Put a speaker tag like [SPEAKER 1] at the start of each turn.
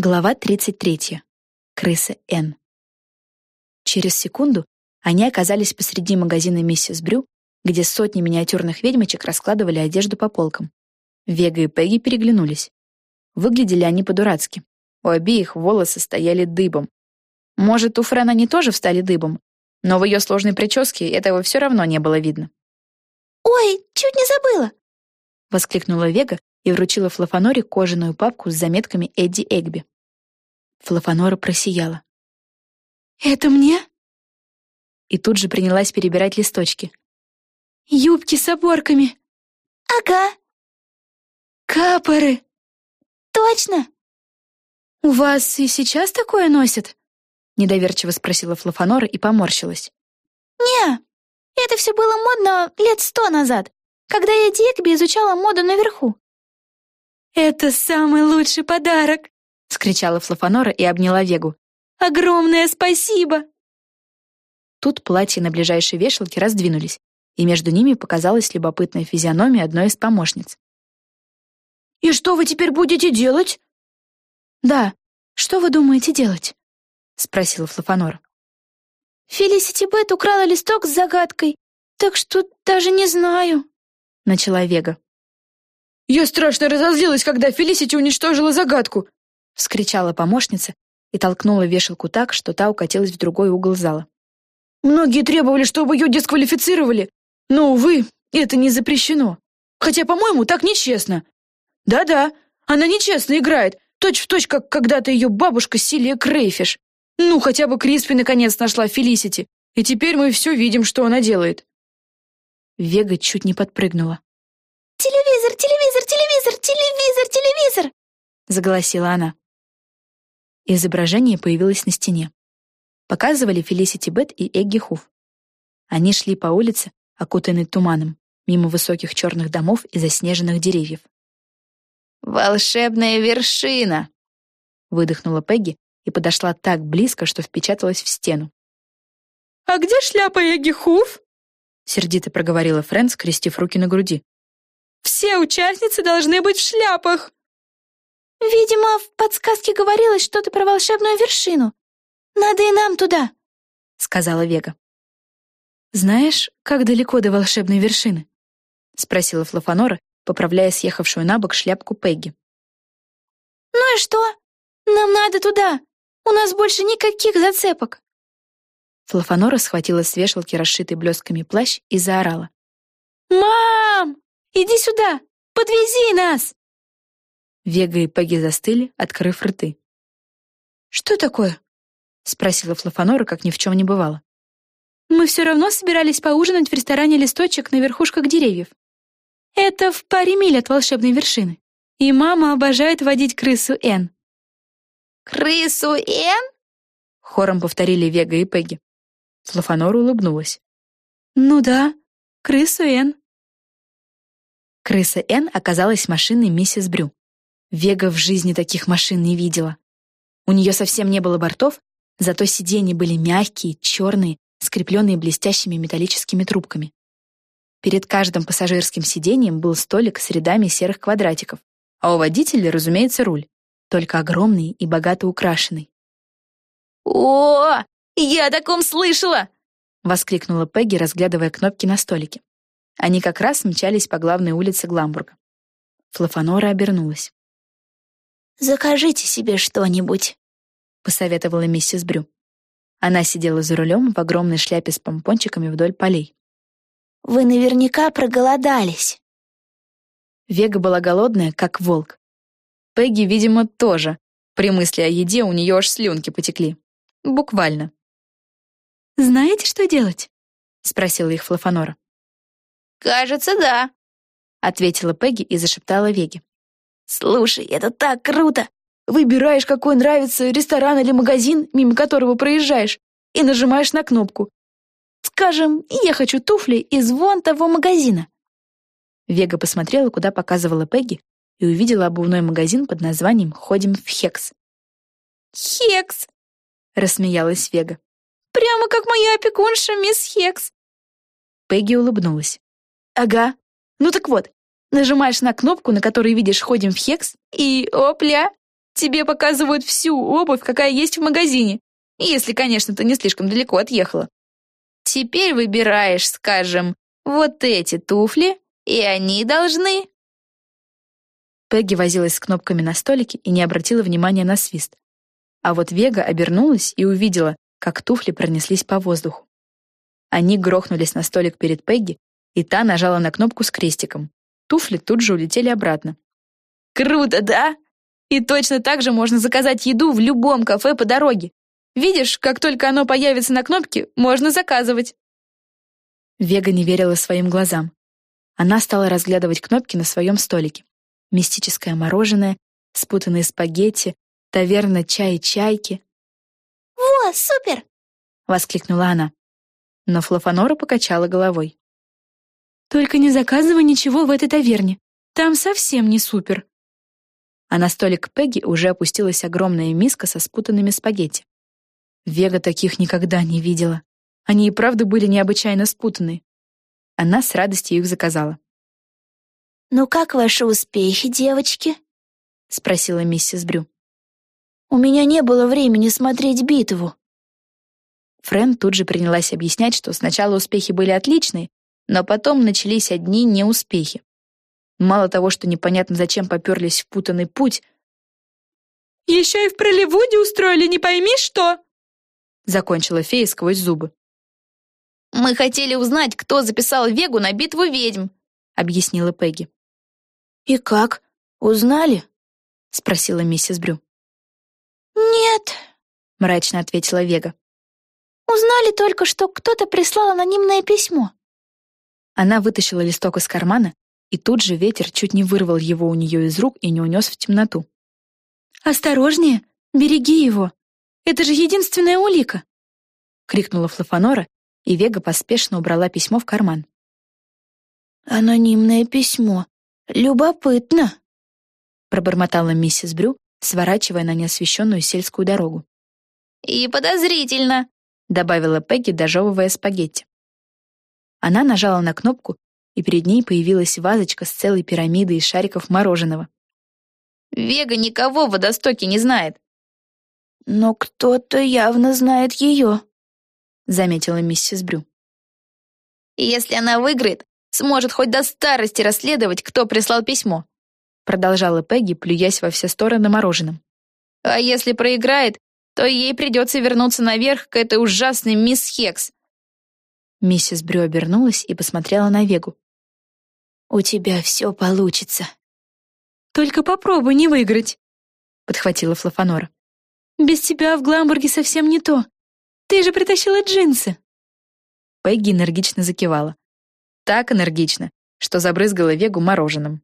[SPEAKER 1] Глава 33. Крыса Н. Через секунду они оказались посреди магазина «Миссис Брю», где сотни миниатюрных ведьмочек раскладывали одежду по полкам. Вега и Пегги переглянулись. Выглядели они по-дурацки. У обеих волосы стояли дыбом. Может, у Френ они тоже встали дыбом, но в ее сложной прическе этого все равно не было видно.
[SPEAKER 2] «Ой, чуть не забыла!»
[SPEAKER 1] — воскликнула Вега и вручила Флафаноре кожаную папку с заметками Эдди Эгби. Флафанора просияла.
[SPEAKER 2] «Это мне?»
[SPEAKER 1] И тут же принялась перебирать листочки.
[SPEAKER 2] «Юбки с оборками!» «Ага!»
[SPEAKER 1] «Капоры!»
[SPEAKER 2] «Точно!»
[SPEAKER 1] «У вас и сейчас такое носят?» Недоверчиво спросила Флафанора и поморщилась.
[SPEAKER 2] «Не, это все было модно лет сто назад, когда я Дигби изучала моду наверху.
[SPEAKER 1] «Это самый лучший подарок!» — скричала Флафанора и обняла Вегу. «Огромное спасибо!» Тут платья на ближайшей вешалке раздвинулись, и между ними показалась любопытная физиономия одной из помощниц.
[SPEAKER 2] «И что вы теперь будете делать?»
[SPEAKER 1] «Да, что вы думаете делать?» — спросила Флафанора.
[SPEAKER 2] «Фелисити Бет украла листок с загадкой, так что даже не знаю», —
[SPEAKER 1] начала Вега.
[SPEAKER 3] «Я страшно разозлилась, когда Фелисити уничтожила загадку!»
[SPEAKER 1] — вскричала помощница и толкнула вешалку так, что та укатилась в другой угол зала.
[SPEAKER 3] «Многие требовали, чтобы ее дисквалифицировали, но, увы, это не запрещено. Хотя, по-моему, так нечестно. Да-да, она нечестно играет, точь-в-точь, точь, как когда-то ее бабушка Силия Крейфиш. Ну, хотя бы Криспи наконец нашла Фелисити, и теперь мы все видим, что она делает».
[SPEAKER 1] Вега чуть не подпрыгнула.
[SPEAKER 2] «Телевизор, телевизор, телевизор, телевизор, телевизор!»
[SPEAKER 1] — заголосила она. Изображение появилось на стене. Показывали Фелисити Бет и Эгги Хуф. Они шли по улице, окутанной туманом, мимо высоких черных домов и заснеженных деревьев.
[SPEAKER 4] «Волшебная вершина!» — выдохнула Пегги и подошла так близко, что впечаталась в стену.
[SPEAKER 3] «А где шляпа Эгги Хуф?»
[SPEAKER 1] — сердито проговорила Фрэн, скрестив руки на груди.
[SPEAKER 3] Все участницы должны быть в шляпах!»
[SPEAKER 2] «Видимо, в подсказке говорилось что-то про волшебную вершину. Надо и нам туда», — сказала Вега.
[SPEAKER 1] «Знаешь, как далеко до волшебной вершины?» — спросила Флафанора, поправляя съехавшую на бок шляпку Пегги.
[SPEAKER 2] «Ну и что? Нам надо туда. У нас больше никаких зацепок».
[SPEAKER 1] Флафанора схватила с вешалки расшитый блесками плащ и заорала.
[SPEAKER 2] «Мам!» Иди сюда! Подвези нас!»
[SPEAKER 1] Вега и Пегги застыли, открыв рты.
[SPEAKER 2] «Что такое?»
[SPEAKER 1] — спросила Флафанора, как ни в чем не бывало.
[SPEAKER 2] «Мы все равно собирались поужинать в ресторане «Листочек» на верхушках деревьев. Это в паре миль от волшебной вершины. И мама обожает водить крысу Н».
[SPEAKER 4] «Крысу Н?»
[SPEAKER 1] — хором повторили Вега и Пегги. Флафанора улыбнулась.
[SPEAKER 2] «Ну да, крысу Н».
[SPEAKER 1] Крыса Н оказалась машиной миссис Брю. Вега в жизни таких машин не видела. У нее совсем не было бортов, зато сиденья были мягкие, черные, скрепленные блестящими металлическими трубками. Перед каждым пассажирским сиденьем был столик с рядами серых квадратиков, а у водителя, разумеется, руль, только огромный и богато украшенный.
[SPEAKER 4] «О, я о таком слышала!» — воскликнула
[SPEAKER 1] Пегги, разглядывая кнопки на столике. Они как раз мчались по главной улице Гламбурга. Флафанора обернулась.
[SPEAKER 2] «Закажите себе что-нибудь», —
[SPEAKER 1] посоветовала миссис Брю. Она сидела за рулем в огромной шляпе с помпончиками вдоль полей.
[SPEAKER 2] «Вы наверняка проголодались».
[SPEAKER 1] Вега была голодная, как волк. Пегги, видимо, тоже. При мысли о еде у нее аж слюнки потекли. Буквально.
[SPEAKER 2] «Знаете, что делать?»
[SPEAKER 1] — спросила их Флафанора.
[SPEAKER 4] «Кажется, да», —
[SPEAKER 1] ответила Пегги и зашептала Веги.
[SPEAKER 2] «Слушай, это так круто!
[SPEAKER 3] Выбираешь, какой нравится ресторан или магазин, мимо которого проезжаешь, и нажимаешь на кнопку. Скажем, я хочу туфли из вон того магазина».
[SPEAKER 1] Вега посмотрела, куда показывала Пегги, и увидела обувной магазин под названием «Ходим в Хекс».
[SPEAKER 2] «Хекс!»
[SPEAKER 1] — рассмеялась Вега.
[SPEAKER 2] «Прямо как моя опекунша, мисс Хекс!»
[SPEAKER 1] Пегги улыбнулась.
[SPEAKER 3] Ага. Ну так вот, нажимаешь на кнопку, на которой видишь «Ходим в Хекс», и опля,
[SPEAKER 2] Тебе показывают всю обувь, какая есть в магазине. Если, конечно, ты не слишком далеко отъехала. Теперь выбираешь, скажем, вот эти туфли, и они должны...»
[SPEAKER 1] Пегги возилась с кнопками на столике и не обратила внимания на свист. А вот Вега обернулась и увидела, как туфли пронеслись по воздуху. Они грохнулись на столик перед Пегги, и та нажала на кнопку с крестиком. Туфли тут же улетели обратно.
[SPEAKER 2] «Круто, да? И точно так же можно заказать еду в любом кафе по дороге. Видишь, как только оно появится на кнопке, можно заказывать».
[SPEAKER 1] Вега не верила своим глазам. Она стала разглядывать кнопки на своем столике. Мистическое мороженое, спутанные спагетти, таверна чай чайки.
[SPEAKER 5] «Во, супер!»
[SPEAKER 1] — воскликнула она. Но Флофанора покачала головой.
[SPEAKER 2] «Только не заказывай ничего в этой таверне. Там совсем не супер».
[SPEAKER 1] А на столик Пегги уже опустилась огромная миска со спутанными спагетти. Вега таких никогда не видела. Они и правда были необычайно спутаны. Она с радостью их заказала.
[SPEAKER 5] «Ну как ваши успехи, девочки?» — спросила миссис Брю. «У меня не было времени смотреть битву».
[SPEAKER 1] Френ тут же принялась объяснять, что сначала успехи были отличные, но потом начались одни неуспехи. Мало того, что непонятно зачем поперлись в путанный путь,
[SPEAKER 2] «Еще и в Проливуде устроили не пойми что!»
[SPEAKER 1] Закончила фея сквозь зубы.
[SPEAKER 2] «Мы хотели узнать, кто записал Вегу на битву ведьм»,
[SPEAKER 1] объяснила Пегги.
[SPEAKER 5] «И как? Узнали?»
[SPEAKER 1] спросила миссис Брю.
[SPEAKER 5] «Нет»,
[SPEAKER 1] мрачно ответила Вега.
[SPEAKER 5] «Узнали только, что кто-то прислал анонимное письмо».
[SPEAKER 1] Она вытащила листок из кармана, и тут же ветер чуть не вырвал его у нее из рук и не унес в темноту.
[SPEAKER 2] «Осторожнее! Береги его! Это же единственная улика!»
[SPEAKER 1] — крикнула Флофанора, и Вега поспешно убрала письмо в карман.
[SPEAKER 5] «Анонимное письмо. Любопытно!»
[SPEAKER 1] — пробормотала миссис Брю, сворачивая на неосвещенную сельскую дорогу.
[SPEAKER 2] «И подозрительно!»
[SPEAKER 1] — добавила Пегги, дожевывая спагетти. Она нажала на кнопку, и перед ней появилась вазочка с целой пирамидой из шариков мороженого.
[SPEAKER 2] «Вега никого в водостоке не знает».
[SPEAKER 5] «Но кто-то явно знает ее», —
[SPEAKER 1] заметила миссис Брю.
[SPEAKER 2] «Если она выиграет, сможет хоть до старости расследовать, кто прислал письмо»,
[SPEAKER 1] продолжала Пегги, плюясь во все стороны мороженым.
[SPEAKER 2] «А если проиграет, то ей придется вернуться наверх к этой ужасной мисс Хекс,
[SPEAKER 1] Миссис Брю обернулась и посмотрела на Вегу.
[SPEAKER 5] «У тебя все получится».
[SPEAKER 2] «Только попробуй не выиграть», —
[SPEAKER 1] подхватила Флофанора.
[SPEAKER 2] «Без тебя в Гламбурге совсем не то. Ты же притащила джинсы».
[SPEAKER 1] Пегги энергично закивала. Так энергично, что забрызгала Вегу мороженым.